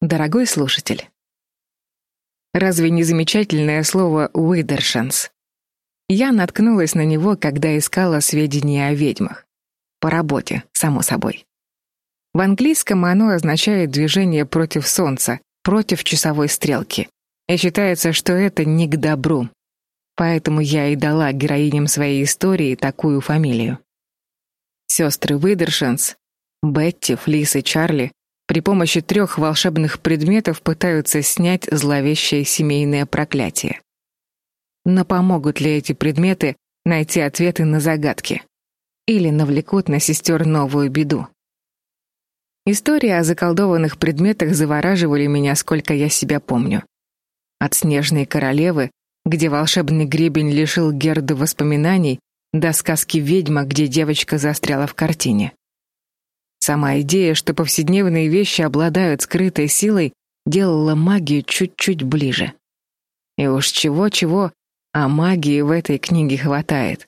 Дорогой слушатель, разве не замечательное слово «выдершанс»? Я наткнулась на него, когда искала сведения о ведьмах. По работе, само собой. В английском оно означает движение против солнца, против часовой стрелки. И считается, что это не к добру. Поэтому я и дала героиням своей истории такую фамилию. Сестры Выдершенс, Бетти, Флис и Чарли при помощи трех волшебных предметов пытаются снять зловещее семейное проклятие. Но помогут ли эти предметы найти ответы на загадки? Или навлекут на сестер новую беду? Истории о заколдованных предметах завораживали меня, сколько я себя помню. От «Снежной королевы», где волшебный гребень лишил Герду воспоминаний, до сказки «Ведьма», где девочка застряла в картине. Сама идея, что повседневные вещи обладают скрытой силой, делала магию чуть-чуть ближе. И уж чего-чего, а магии в этой книге хватает.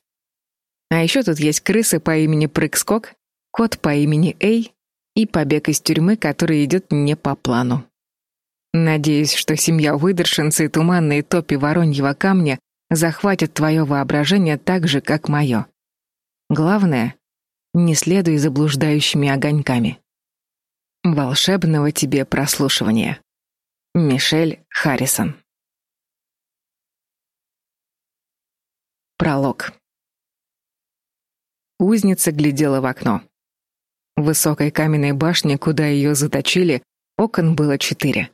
А еще тут есть крыса по имени Прыг-скок, кот по имени Эй и побег из тюрьмы, который идет не по плану. Надеюсь, что семья выдершинцы и туманные топи Вороньего камня захватят твое воображение так же, как мое. Главное, не следуй заблуждающими огоньками. Волшебного тебе прослушивания. Мишель Харрисон. Пролог. Узница глядела в окно. В высокой каменной башне, куда ее заточили, окон было четыре.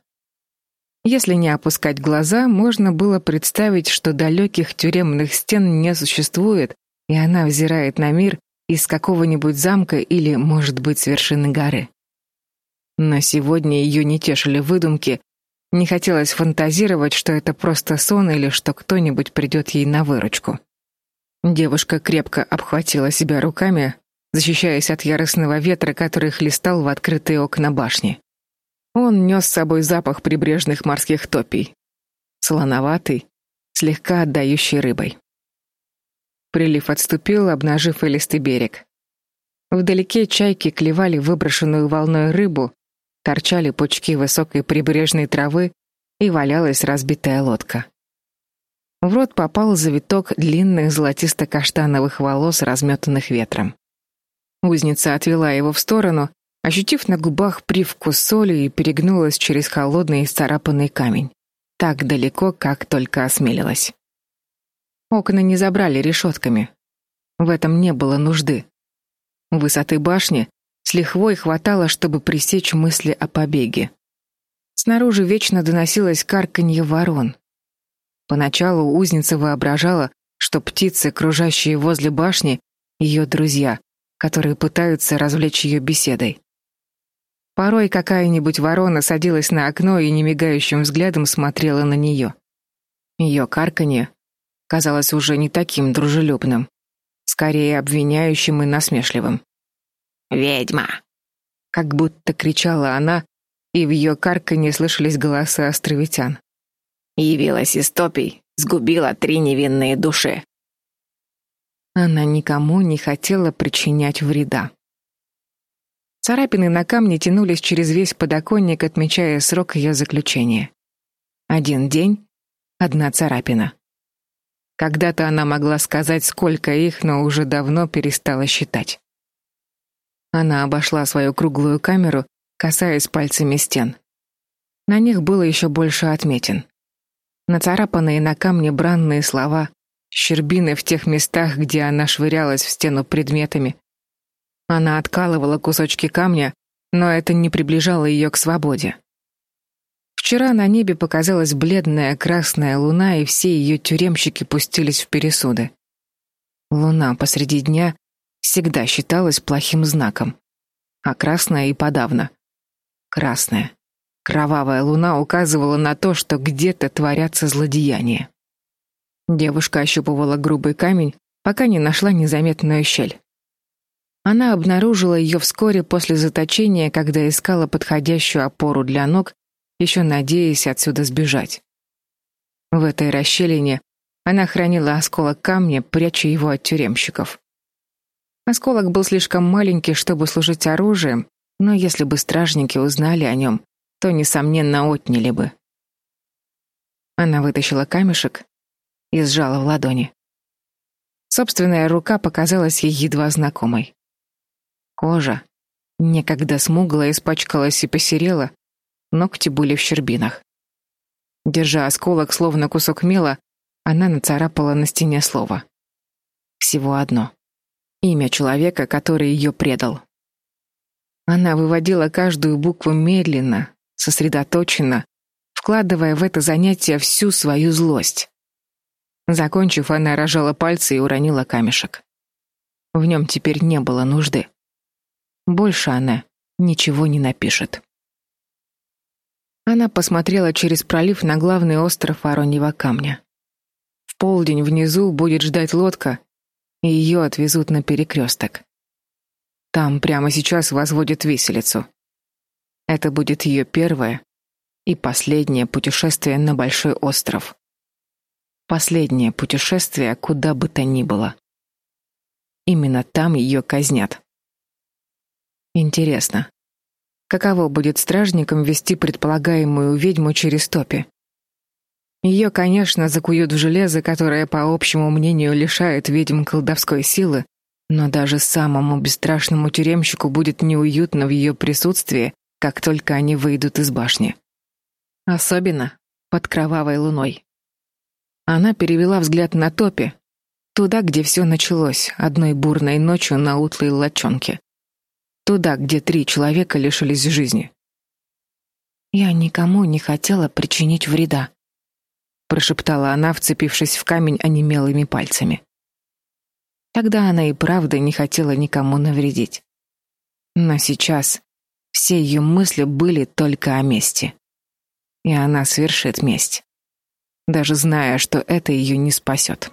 Если не опускать глаза, можно было представить, что далеких тюремных стен не существует, и она взирает на мир из какого-нибудь замка или, может быть, с вершины горы. Но сегодня ее не тешили выдумки, не хотелось фантазировать, что это просто сон или что кто-нибудь придет ей на выручку. Девушка крепко обхватила себя руками, защищаясь от яростного ветра, который хлестал в открытые окна башни. Он нес с собой запах прибрежных морских топий. Солоноватый, слегка отдающий рыбой. Прилив отступил, обнажив илистый берег. Вдалеке чайки клевали выброшенную волной рыбу, торчали пучки высокой прибрежной травы и валялась разбитая лодка. В рот попал завиток длинных золотисто-каштановых волос, разметанных ветром. Узница отвела его в сторону, ощутив на губах привкус соли и перегнулась через холодный и исцарапанный камень. Так далеко, как только осмелилась. Окна не забрали решетками. В этом не было нужды. Высоты башни с лихвой хватало, чтобы пресечь мысли о побеге. Снаружи вечно доносилось карканье ворон. Поначалу узница воображала, что птицы, кружащие возле башни, ее друзья, которые пытаются развлечь ее беседой. Порой какая-нибудь ворона садилась на окно и немигающим взглядом смотрела на нее. Ее карканье казалось уже не таким дружелюбным, скорее обвиняющим и насмешливым. «Ведьма!» Как будто кричала она, и в ее карканье слышались голоса островитян. «Явилась из топий, сгубила три невинные души». Она никому не хотела причинять вреда. Царапины на камне тянулись через весь подоконник, отмечая срок ее заключения. Один день, одна царапина. Когда-то она могла сказать, сколько их, но уже давно перестала считать. Она обошла свою круглую камеру, касаясь пальцами стен. На них было еще больше отметин. Нацарапанные на камне бранные слова, щербины в тех местах, где она швырялась в стену предметами. Она откалывала кусочки камня, но это не приближало ее к свободе. Вчера на небе показалась бледная красная луна, и все ее тюремщики пустились в пересуды. Луна посреди дня всегда считалась плохим знаком, а красная и подавно. Красная, кровавая луна указывала на то, что где-то творятся злодеяния. Девушка ощупывала грубый камень, пока не нашла незаметную щель. Она обнаружила ее вскоре после заточения, когда искала подходящую опору для ног еще надеясь отсюда сбежать. В этой расщелине она хранила осколок камня, пряча его от тюремщиков. Осколок был слишком маленький, чтобы служить оружием, но если бы стражники узнали о нем, то, несомненно, отняли бы. Она вытащила камешек и сжала в ладони. Собственная рука показалась ей едва знакомой. Кожа, некогда смуглая, испачкалась и посерела, ногти были в щербинах. Держа осколок, словно кусок мела, она нацарапала на стене слово. Всего одно. Имя человека, который ее предал. Она выводила каждую букву медленно, сосредоточенно, вкладывая в это занятие всю свою злость. Закончив, она рожала пальцы и уронила камешек. В нем теперь не было нужды. Больше она ничего не напишет. Она посмотрела через пролив на главный остров Вороньего камня. В полдень внизу будет ждать лодка, и ее отвезут на перекресток. Там прямо сейчас возводят виселицу. Это будет ее первое и последнее путешествие на большой остров. Последнее путешествие куда бы то ни было. Именно там ее казнят. Интересно, каково будет стражникам вести предполагаемую ведьму через топи? Ее, конечно, закуют в железо, которое, по общему мнению, лишает ведьм колдовской силы, но даже самому бесстрашному тюремщику будет неуютно в ее присутствии, как только они выйдут из башни. Особенно под кровавой луной. Она перевела взгляд на топи, туда, где все началось, одной бурной ночью на утлой лачонке. Туда, где три человека лишились жизни. Я никому не хотела причинить вреда, прошептала она, вцепившись в камень онемелыми пальцами. Тогда она и правда не хотела никому навредить. Но сейчас все ее мысли были только о мести. И она совершит месть, даже зная, что это ее не спасет.